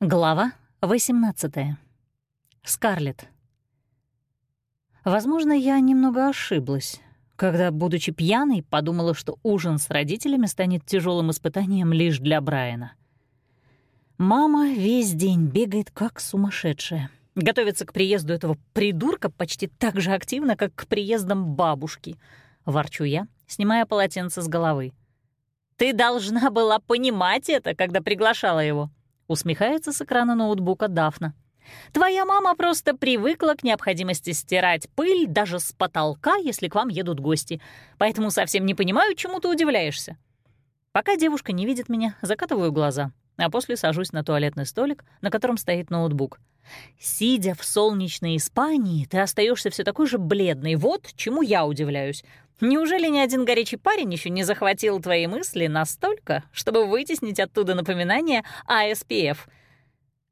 Глава 18. Скарлетт. Возможно, я немного ошиблась, когда, будучи пьяной, подумала, что ужин с родителями станет тяжелым испытанием лишь для Брайана. Мама весь день бегает как сумасшедшая. Готовится к приезду этого придурка почти так же активно, как к приездам бабушки. Ворчу я, снимая полотенце с головы. «Ты должна была понимать это, когда приглашала его», Усмехается с экрана ноутбука Дафна. «Твоя мама просто привыкла к необходимости стирать пыль даже с потолка, если к вам едут гости. Поэтому совсем не понимаю, чему ты удивляешься». Пока девушка не видит меня, закатываю глаза, а после сажусь на туалетный столик, на котором стоит ноутбук. Сидя в солнечной Испании, ты остаешься все такой же бледный. Вот чему я удивляюсь. Неужели ни один горячий парень еще не захватил твои мысли настолько, чтобы вытеснить оттуда напоминание о SPF?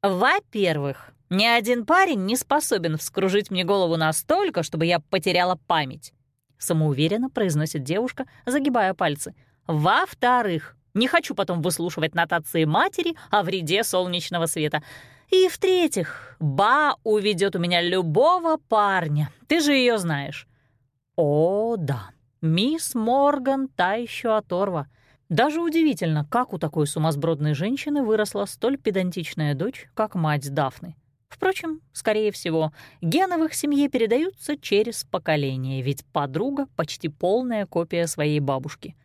Во-первых, ни один парень не способен вскружить мне голову настолько, чтобы я потеряла память. Самоуверенно произносит девушка, загибая пальцы. Во-вторых, не хочу потом выслушивать нотации матери о вреде солнечного света. И в-третьих, Ба уведет у меня любого парня. Ты же ее знаешь. О, да. Мисс Морган та еще оторва. Даже удивительно, как у такой сумасбродной женщины выросла столь педантичная дочь, как мать Дафны. Впрочем, скорее всего, гены в их семье передаются через поколение, ведь подруга — почти полная копия своей бабушки.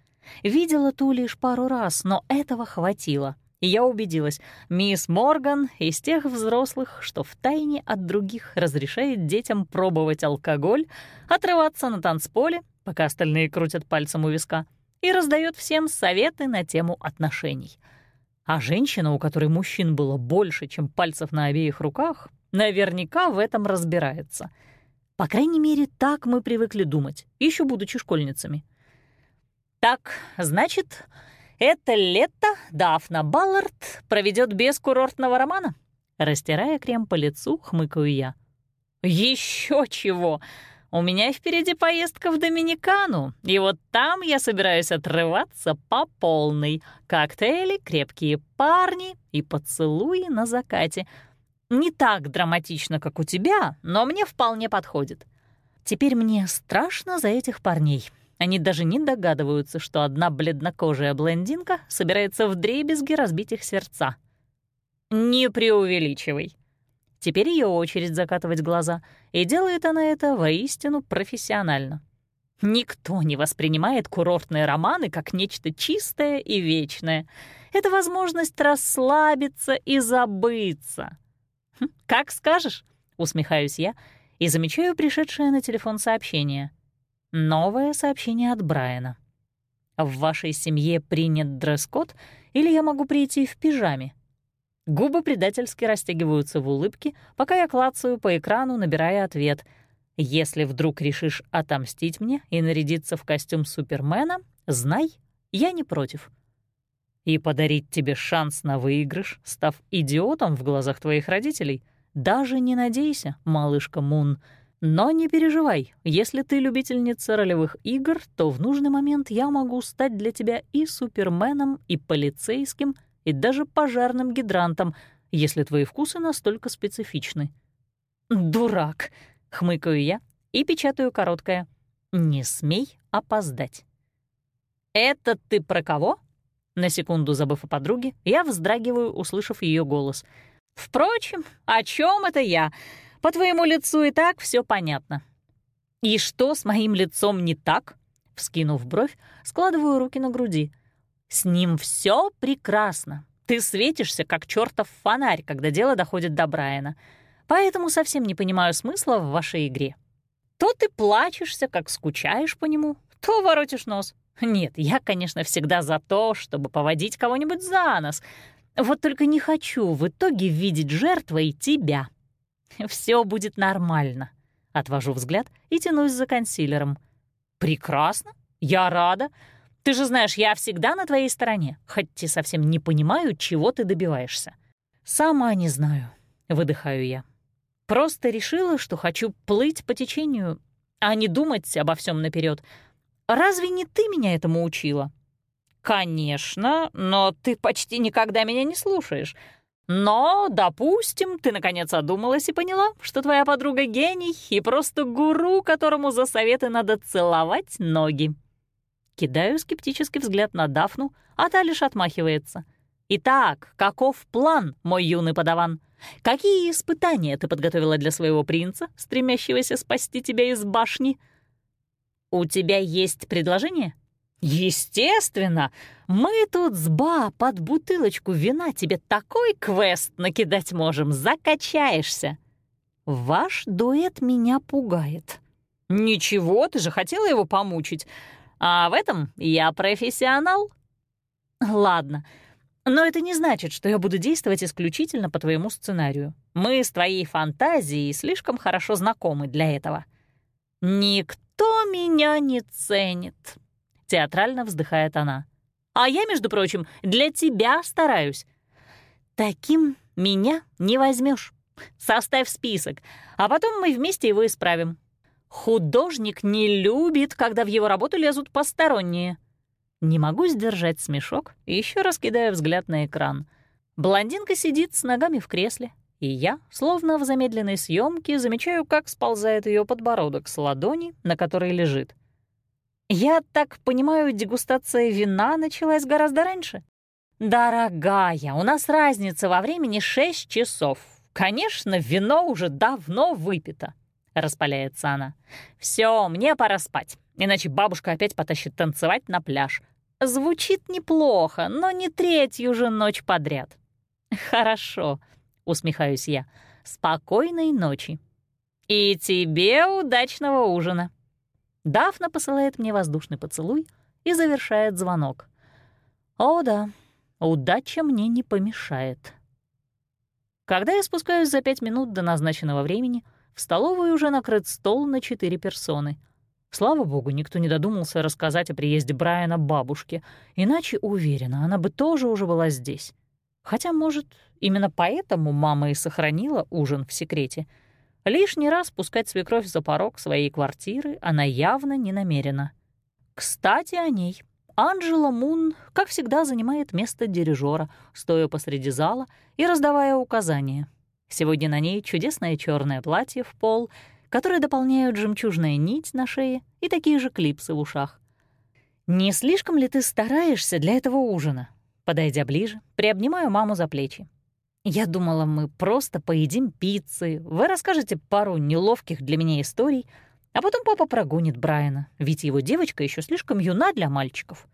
Видела ту лишь пару раз, но этого хватило. И я убедилась, мисс Морган из тех взрослых, что втайне от других разрешает детям пробовать алкоголь, отрываться на танцполе пока остальные крутят пальцем у виска, и раздает всем советы на тему отношений. А женщина, у которой мужчин было больше, чем пальцев на обеих руках, наверняка в этом разбирается. По крайней мере, так мы привыкли думать, еще будучи школьницами. Так, значит, это лето Дафна Баллард проведет без курортного романа? Растирая крем по лицу, хмыкаю я. Еще чего! У меня впереди поездка в Доминикану, и вот там я собираюсь отрываться по полной. Коктейли, крепкие парни и поцелуи на закате. Не так драматично, как у тебя, но мне вполне подходит. Теперь мне страшно за этих парней. Они даже не догадываются, что одна бледнокожая блондинка собирается в дребезги разбить их сердца. Не преувеличивай. Теперь ее очередь закатывать глаза, и делает она это воистину профессионально. Никто не воспринимает курортные романы как нечто чистое и вечное. Это возможность расслабиться и забыться. «Хм, «Как скажешь», — усмехаюсь я и замечаю пришедшее на телефон сообщение. Новое сообщение от Брайана. «В вашей семье принят дресс-код, или я могу прийти в пижаме?» Губы предательски растягиваются в улыбке, пока я клацаю по экрану, набирая ответ. «Если вдруг решишь отомстить мне и нарядиться в костюм Супермена, знай, я не против». И подарить тебе шанс на выигрыш, став идиотом в глазах твоих родителей, даже не надейся, малышка Мун. Но не переживай, если ты любительница ролевых игр, то в нужный момент я могу стать для тебя и Суперменом, и полицейским, и даже пожарным гидрантом, если твои вкусы настолько специфичны. «Дурак!» — хмыкаю я и печатаю короткое. «Не смей опоздать». «Это ты про кого?» На секунду забыв о подруге, я вздрагиваю, услышав ее голос. «Впрочем, о чем это я? По твоему лицу и так все понятно». «И что с моим лицом не так?» Вскинув бровь, складываю руки на груди — с ним все прекрасно. Ты светишься, как чертов фонарь, когда дело доходит до Брайана. Поэтому совсем не понимаю смысла в вашей игре. То ты плачешься, как скучаешь по нему, то воротишь нос. Нет, я, конечно, всегда за то, чтобы поводить кого-нибудь за нос. Вот только не хочу в итоге видеть жертвой тебя. Все будет нормально. Отвожу взгляд и тянусь за консилером. Прекрасно, я рада. Ты же знаешь, я всегда на твоей стороне, хоть и совсем не понимаю, чего ты добиваешься. Сама не знаю, выдыхаю я. Просто решила, что хочу плыть по течению, а не думать обо всем наперед. Разве не ты меня этому учила? Конечно, но ты почти никогда меня не слушаешь. Но, допустим, ты наконец одумалась и поняла, что твоя подруга гений и просто гуру, которому за советы надо целовать ноги. Кидаю скептический взгляд на Дафну, а та лишь отмахивается. «Итак, каков план, мой юный подаван? Какие испытания ты подготовила для своего принца, стремящегося спасти тебя из башни? У тебя есть предложение?» «Естественно! Мы тут с Ба под бутылочку вина тебе такой квест накидать можем, закачаешься!» «Ваш дуэт меня пугает». «Ничего, ты же хотела его помучить. А в этом я профессионал». «Ладно, но это не значит, что я буду действовать исключительно по твоему сценарию. Мы с твоей фантазией слишком хорошо знакомы для этого». «Никто меня не ценит», Театрально вздыхает она. «А я, между прочим, для тебя стараюсь». «Таким меня не возьмешь. Составь список, а потом мы вместе его исправим. Художник не любит, когда в его работу лезут посторонние». Не могу сдержать смешок еще раз кидаю взгляд на экран. Блондинка сидит с ногами в кресле, и я, словно в замедленной съемке, замечаю, как сползает ее подбородок с ладони, на которой лежит. Я так понимаю, дегустация вина началась гораздо раньше? Дорогая, у нас разница во времени 6 часов. Конечно, вино уже давно выпито, распаляется она. Все, мне пора спать, иначе бабушка опять потащит танцевать на пляж. Звучит неплохо, но не третью же ночь подряд. Хорошо, усмехаюсь я. Спокойной ночи. И тебе удачного ужина. Дафна посылает мне воздушный поцелуй и завершает звонок. О да, удача мне не помешает. Когда я спускаюсь за пять минут до назначенного времени, в столовой уже накрыт стол на четыре персоны. Слава богу, никто не додумался рассказать о приезде Брайана бабушке, иначе, уверена, она бы тоже уже была здесь. Хотя, может, именно поэтому мама и сохранила ужин в секрете — Лишний раз пускать свекровь за порог своей квартиры она явно не намерена. Кстати, о ней. Анжела Мун, как всегда, занимает место дирижера, стоя посреди зала и раздавая указания. Сегодня на ней чудесное черное платье в пол, которое дополняют жемчужная нить на шее и такие же клипсы в ушах. «Не слишком ли ты стараешься для этого ужина?» Подойдя ближе, приобнимаю маму за плечи. Я думала, мы просто поедим пиццы, вы расскажете пару неловких для меня историй, а потом папа прогонит Брайана, ведь его девочка еще слишком юна для мальчиков.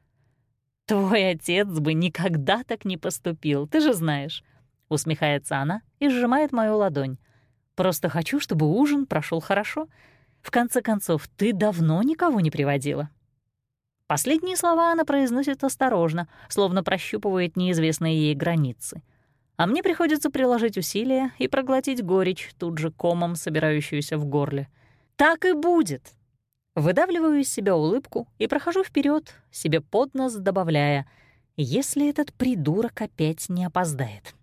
Твой отец бы никогда так не поступил, ты же знаешь. Усмехается она и сжимает мою ладонь. Просто хочу, чтобы ужин прошел хорошо. В конце концов, ты давно никого не приводила. Последние слова она произносит осторожно, словно прощупывает неизвестные ей границы — а мне приходится приложить усилия и проглотить горечь, тут же комом собирающуюся в горле. Так и будет. Выдавливаю из себя улыбку и прохожу вперед, себе под нос добавляя, если этот придурок опять не опоздает.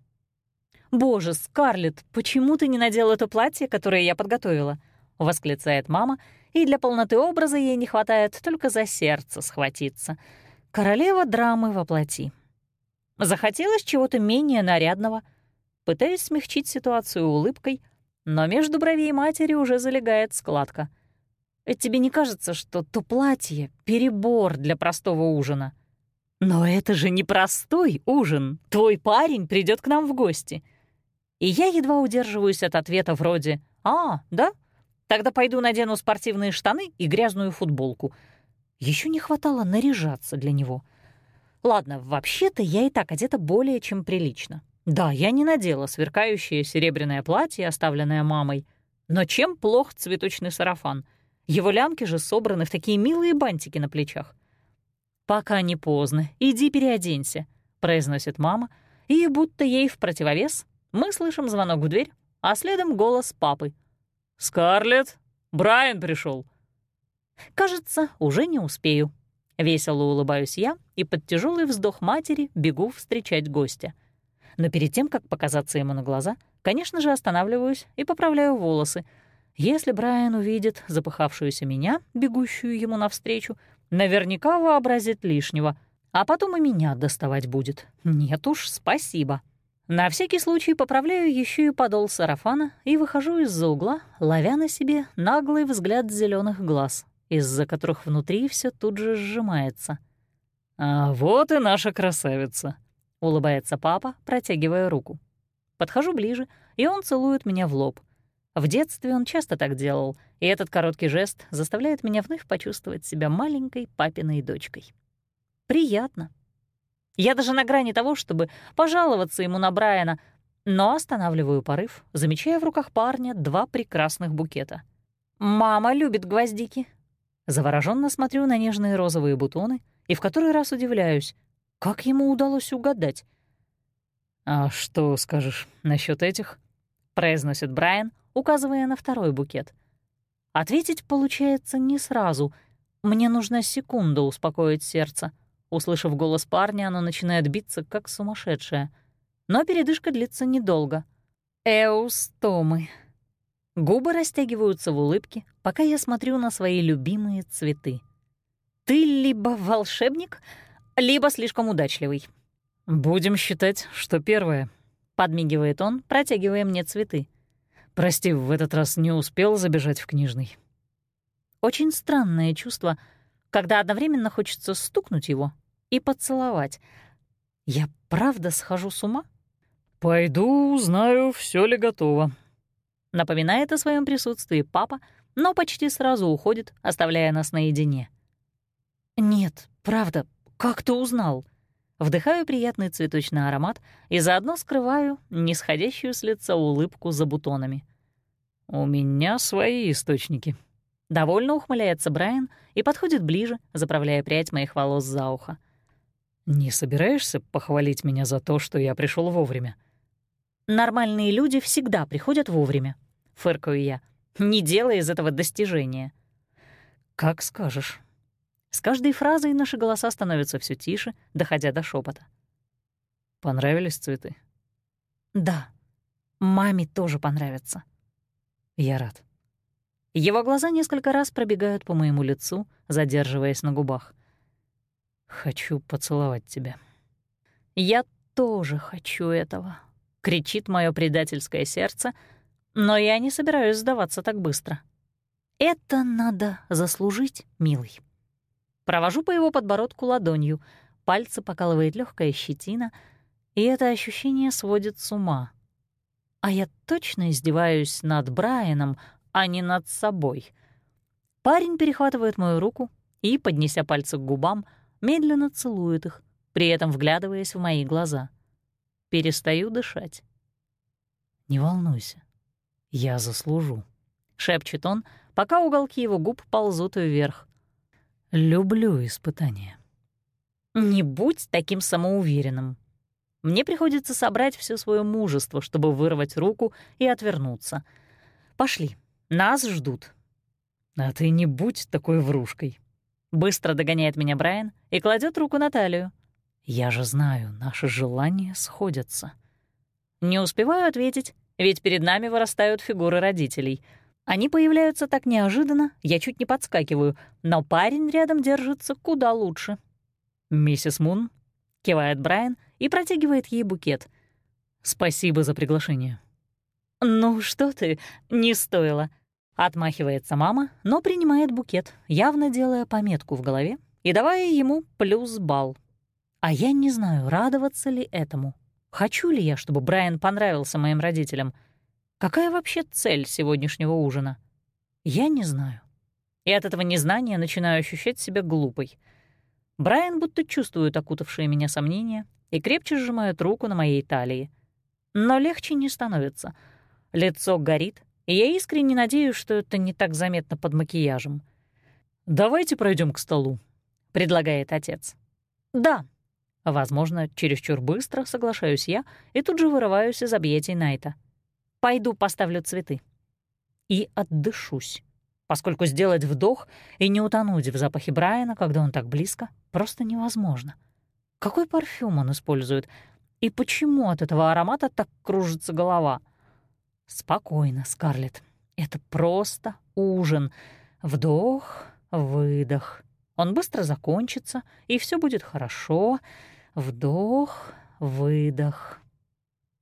«Боже, Скарлетт, почему ты не надела это платье, которое я подготовила?» — восклицает мама, и для полноты образа ей не хватает только за сердце схватиться. Королева драмы воплоти. Захотелось чего-то менее нарядного. Пытаюсь смягчить ситуацию улыбкой, но между бровей матери уже залегает складка. «Э, «Тебе не кажется, что то платье — перебор для простого ужина?» «Но это же не простой ужин. Твой парень придет к нам в гости». И я едва удерживаюсь от ответа вроде «А, да? Тогда пойду надену спортивные штаны и грязную футболку». Еще не хватало наряжаться для него — Ладно, вообще-то я и так одета более чем прилично. Да, я не надела сверкающее серебряное платье, оставленное мамой. Но чем плох цветочный сарафан? Его лямки же собраны в такие милые бантики на плечах. «Пока не поздно, иди переоденься», — произносит мама, и будто ей в противовес мы слышим звонок в дверь, а следом голос папы. «Скарлетт, Брайан пришел. «Кажется, уже не успею», Весело улыбаюсь я и под тяжелый вздох матери бегу встречать гостя. Но перед тем, как показаться ему на глаза, конечно же, останавливаюсь и поправляю волосы. Если Брайан увидит запыхавшуюся меня, бегущую ему навстречу, наверняка вообразит лишнего, а потом и меня доставать будет. Нет уж, спасибо. На всякий случай поправляю еще и подол сарафана и выхожу из-за угла, ловя на себе наглый взгляд зеленых глаз, из-за которых внутри все тут же сжимается. «А вот и наша красавица», — улыбается папа, протягивая руку. Подхожу ближе, и он целует меня в лоб. В детстве он часто так делал, и этот короткий жест заставляет меня вновь почувствовать себя маленькой папиной дочкой. Приятно. Я даже на грани того, чтобы пожаловаться ему на Брайана, но останавливаю порыв, замечая в руках парня два прекрасных букета. «Мама любит гвоздики». Завороженно смотрю на нежные розовые бутоны и в который раз удивляюсь, как ему удалось угадать. «А что скажешь насчет этих?» — произносит Брайан, указывая на второй букет. Ответить получается не сразу. Мне нужна секунда успокоить сердце — Услышав голос парня, оно начинает биться, как сумасшедшее. Но передышка длится недолго. Эустомы. Губы растягиваются в улыбке, пока я смотрю на свои любимые цветы. Ты либо волшебник, либо слишком удачливый. «Будем считать, что первое», — подмигивает он, протягивая мне цветы. «Прости, в этот раз не успел забежать в книжный». Очень странное чувство — когда одновременно хочется стукнуть его и поцеловать. Я правда схожу с ума? «Пойду узнаю, все ли готово», — напоминает о своем присутствии папа, но почти сразу уходит, оставляя нас наедине. «Нет, правда, как ты узнал?» Вдыхаю приятный цветочный аромат и заодно скрываю нисходящую с лица улыбку за бутонами. «У меня свои источники», Довольно ухмыляется Брайан и подходит ближе, заправляя прядь моих волос за ухо. «Не собираешься похвалить меня за то, что я пришел вовремя?» «Нормальные люди всегда приходят вовремя», — фыркаю я, не делая из этого достижения. «Как скажешь». С каждой фразой наши голоса становятся все тише, доходя до шепота. «Понравились цветы?» «Да. Маме тоже понравятся». «Я рад». Его глаза несколько раз пробегают по моему лицу, задерживаясь на губах. «Хочу поцеловать тебя». «Я тоже хочу этого», — кричит мое предательское сердце, но я не собираюсь сдаваться так быстро. «Это надо заслужить, милый». Провожу по его подбородку ладонью, пальцы покалывает легкая щетина, и это ощущение сводит с ума. А я точно издеваюсь над Брайаном, а не над собой. Парень перехватывает мою руку и, поднеся пальцы к губам, медленно целует их, при этом вглядываясь в мои глаза. Перестаю дышать. «Не волнуйся, я заслужу», — шепчет он, пока уголки его губ ползут вверх. «Люблю испытания». «Не будь таким самоуверенным», мне приходится собрать все свое мужество, чтобы вырвать руку и отвернуться. Пошли. Нас ждут». «А ты не будь такой врушкой». Быстро догоняет меня Брайан и кладет руку на талию. «Я же знаю, наши желания сходятся». Не успеваю ответить, ведь перед нами вырастают фигуры родителей. Они появляются так неожиданно, я чуть не подскакиваю, но парень рядом держится куда лучше. «Миссис Мун?» — кивает Брайан и протягивает ей букет. «Спасибо за приглашение». «Ну что ты, не стоило». Отмахивается мама, но принимает букет, явно делая пометку в голове и давая ему плюс балл. А я не знаю, радоваться ли этому. Хочу ли я, чтобы Брайан понравился моим родителям? Какая вообще цель сегодняшнего ужина? Я не знаю. И от этого незнания начинаю ощущать себя глупой. Брайан будто чувствует окутавшие меня сомнения и крепче сжимает руку на моей талии. Но легче не становится — Лицо горит, и я искренне надеюсь, что это не так заметно под макияжем. «Давайте пройдем к столу», — предлагает отец. «Да». Возможно, чересчур быстро соглашаюсь я и тут же вырываюсь из объятий Найта. «Пойду поставлю цветы». И отдышусь, поскольку сделать вдох и не утонуть в запахе Брайана, когда он так близко, просто невозможно. Какой парфюм он использует? И почему от этого аромата так кружится голова — Спокойно, Скарлетт. Это просто ужин. Вдох, выдох. Он быстро закончится, и все будет хорошо. Вдох, выдох.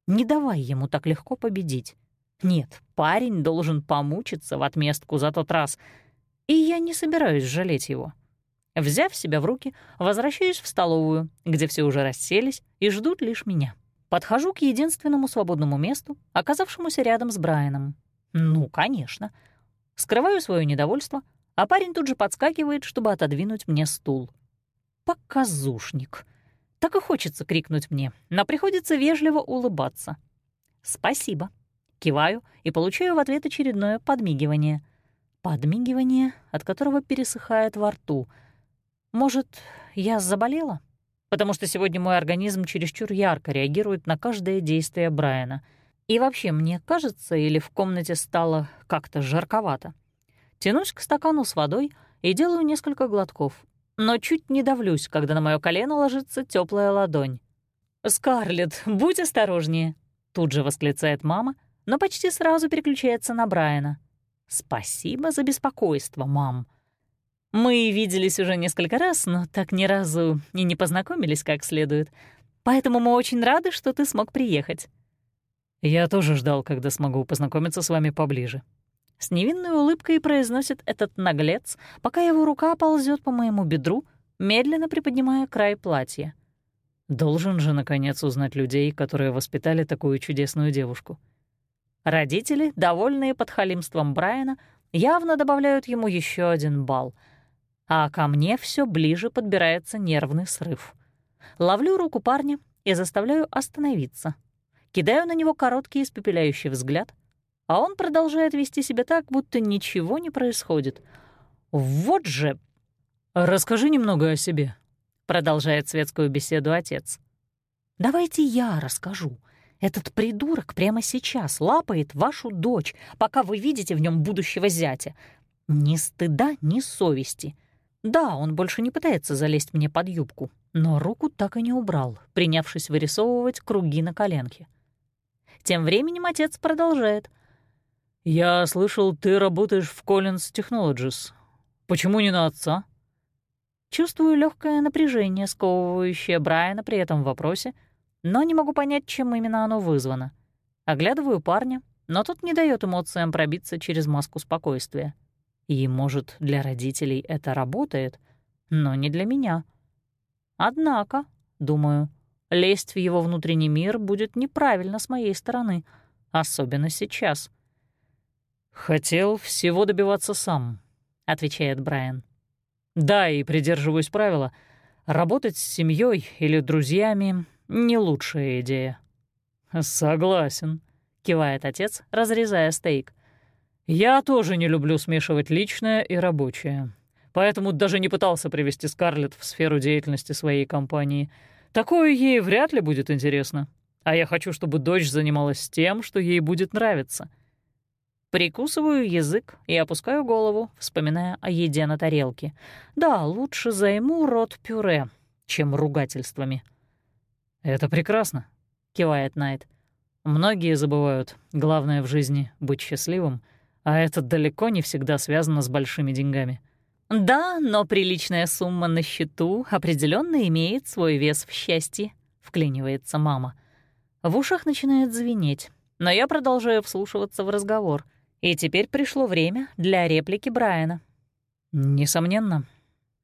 Не давай ему так легко победить. Нет, парень должен помучиться в отместку за тот раз, и я не собираюсь жалеть его. Взяв себя в руки, возвращаюсь в столовую, где все уже расселись и ждут лишь меня. Подхожу к единственному свободному месту, оказавшемуся рядом с Брайаном. Ну, конечно. Скрываю свое недовольство, а парень тут же подскакивает, чтобы отодвинуть мне стул. Показушник. Так и хочется крикнуть мне, но приходится вежливо улыбаться. «Спасибо». Киваю и получаю в ответ очередное подмигивание. Подмигивание, от которого пересыхает во рту. Может, я заболела? Потому что сегодня мой организм чересчур ярко реагирует на каждое действие Брайана. И вообще, мне кажется, или в комнате стало как-то жарковато. Тянусь к стакану с водой и делаю несколько глотков, но чуть не давлюсь, когда на мое колено ложится теплая ладонь. «Скарлетт, будь осторожнее!» Тут же восклицает мама, но почти сразу переключается на Брайана. «Спасибо за беспокойство, мам. Мы виделись уже несколько раз, но так ни разу и не познакомились как следует. Поэтому мы очень рады, что ты смог приехать». «Я тоже ждал, когда смогу познакомиться с вами поближе», с невинной улыбкой произносит этот наглец, пока его рука ползет по моему бедру, медленно приподнимая край платья. Должен же, наконец, узнать людей, которые воспитали такую чудесную девушку. Родители, довольные подхалимством Брайана, явно добавляют ему еще один балл. А ко мне все ближе подбирается нервный срыв. Ловлю руку парня и заставляю остановиться. Кидаю на него короткий испепеляющий взгляд — а он продолжает вести себя так, будто ничего не происходит. Вот же... «Расскажи немного о себе», — продолжает светскую беседу отец. «Давайте я расскажу. Этот придурок прямо сейчас лапает вашу дочь, пока вы видите в нем будущего зятя. Ни стыда, ни совести. Да, он больше не пытается залезть мне под юбку, но руку так и не убрал, принявшись вырисовывать круги на коленке. Тем временем отец продолжает — «Я слышал, ты работаешь в Collins Technologies. Почему не на отца?» Чувствую легкое напряжение, сковывающее Брайана при этом вопросе, но не могу понять, чем именно оно вызвано. Оглядываю парня, но тот не дает эмоциям пробиться через маску спокойствия. И, может, для родителей это работает, но не для меня. Однако, думаю, лезть в его внутренний мир будет неправильно с моей стороны, особенно сейчас — «Хотел всего добиваться сам», — отвечает Брайан. «Да, и придерживаюсь правила. Работать с семьей или друзьями — не лучшая идея». «Согласен», — кивает отец, разрезая стейк. «Я тоже не люблю смешивать личное и рабочее, поэтому даже не пытался привести Скарлетт в сферу деятельности своей компании. Такое ей вряд ли будет интересно. А я хочу, чтобы дочь занималась тем, что ей будет нравиться». Прикусываю язык и опускаю голову, вспоминая о еде на тарелке. Да, лучше займу рот пюре, чем ругательствами. «Это прекрасно», — кивает Найт. «Многие забывают, главное в жизни — быть счастливым, а это далеко не всегда связано с большими деньгами». «Да, но приличная сумма на счету определенно имеет свой вес в счастье», — вклинивается мама. В ушах начинает звенеть, но я продолжаю вслушиваться в разговор — и теперь пришло время для реплики Брайана. «Несомненно.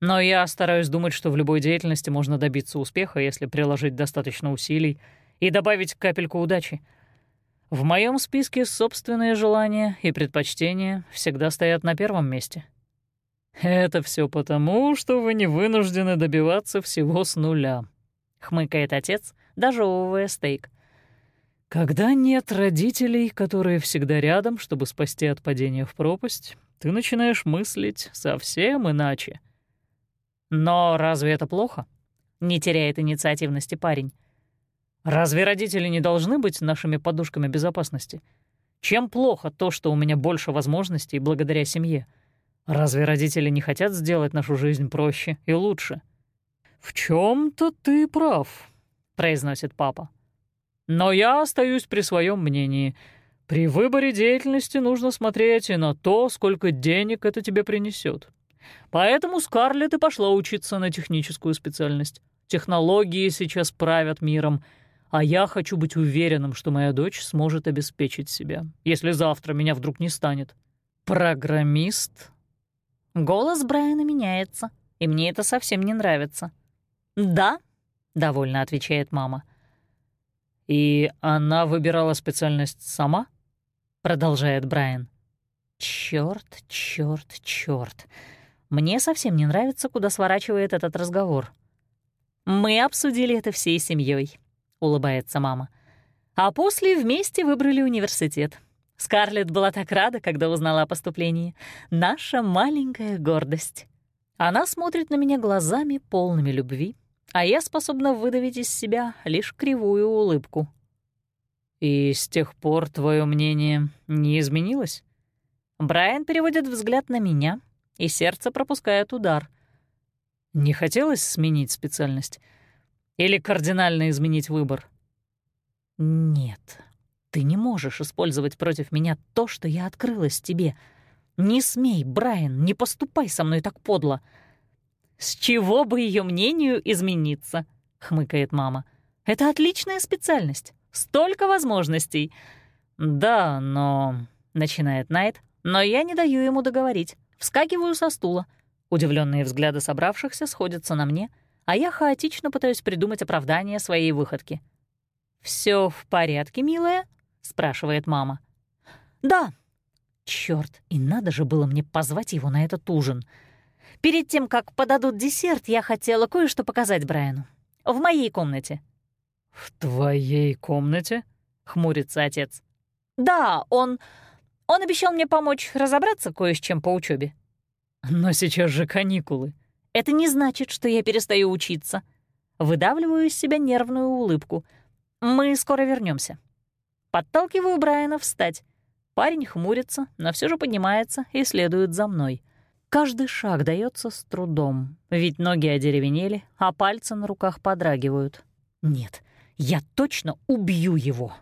Но я стараюсь думать, что в любой деятельности можно добиться успеха, если приложить достаточно усилий и добавить капельку удачи. В моем списке собственные желания и предпочтения всегда стоят на первом месте». «Это все потому, что вы не вынуждены добиваться всего с нуля», — хмыкает отец, дожевывая стейк. Когда нет родителей, которые всегда рядом, чтобы спасти от падения в пропасть, ты начинаешь мыслить совсем иначе. Но разве это плохо? Не теряет инициативности парень. Разве родители не должны быть нашими подушками безопасности? Чем плохо то, что у меня больше возможностей благодаря семье? Разве родители не хотят сделать нашу жизнь проще и лучше? В чем то ты прав, произносит папа. Но я остаюсь при своем мнении. При выборе деятельности нужно смотреть и на то, сколько денег это тебе принесет. Поэтому Скарлетт и пошла учиться на техническую специальность. Технологии сейчас правят миром. А я хочу быть уверенным, что моя дочь сможет обеспечить себя, если завтра меня вдруг не станет. Программист? Голос Брайана меняется, и мне это совсем не нравится. «Да», — довольно отвечает мама. «И она выбирала специальность сама?» — продолжает Брайан. Черт, черт, черт. Мне совсем не нравится, куда сворачивает этот разговор. Мы обсудили это всей семьей, улыбается мама. А после вместе выбрали университет. Скарлетт была так рада, когда узнала о поступлении. Наша маленькая гордость. Она смотрит на меня глазами, полными любви, а я способна выдавить из себя лишь кривую улыбку. «И с тех пор твое мнение не изменилось?» Брайан переводит взгляд на меня, и сердце пропускает удар. Не хотелось сменить специальность? Или кардинально изменить выбор? Нет, ты не можешь использовать против меня то, что я открылась тебе. Не смей, Брайан, не поступай со мной так подло. С чего бы ее мнению измениться? хмыкает мама. Это отличная специальность. Столько возможностей. Да, но... начинает Найт, но я не даю ему договорить. Вскакиваю со стула. Удивленные взгляды собравшихся сходятся на мне, а я хаотично пытаюсь придумать оправдание своей выходки. Все в порядке, милая?» — спрашивает мама. «Да». Черт, и надо же было мне позвать его на этот ужин. Перед тем, как подадут десерт, я хотела кое-что показать Брайану. В моей комнате. «В твоей комнате?» — хмурится отец. «Да, он... Он обещал мне помочь разобраться кое с чем по учебе. Но сейчас же каникулы. Это не значит, что я перестаю учиться. Выдавливаю из себя нервную улыбку. Мы скоро вернемся. Подталкиваю Брайана встать. Парень хмурится, но все же поднимается и следует за мной. Каждый шаг дается с трудом, ведь ноги одеревенели, а пальцы на руках подрагивают. Нет, я точно убью его.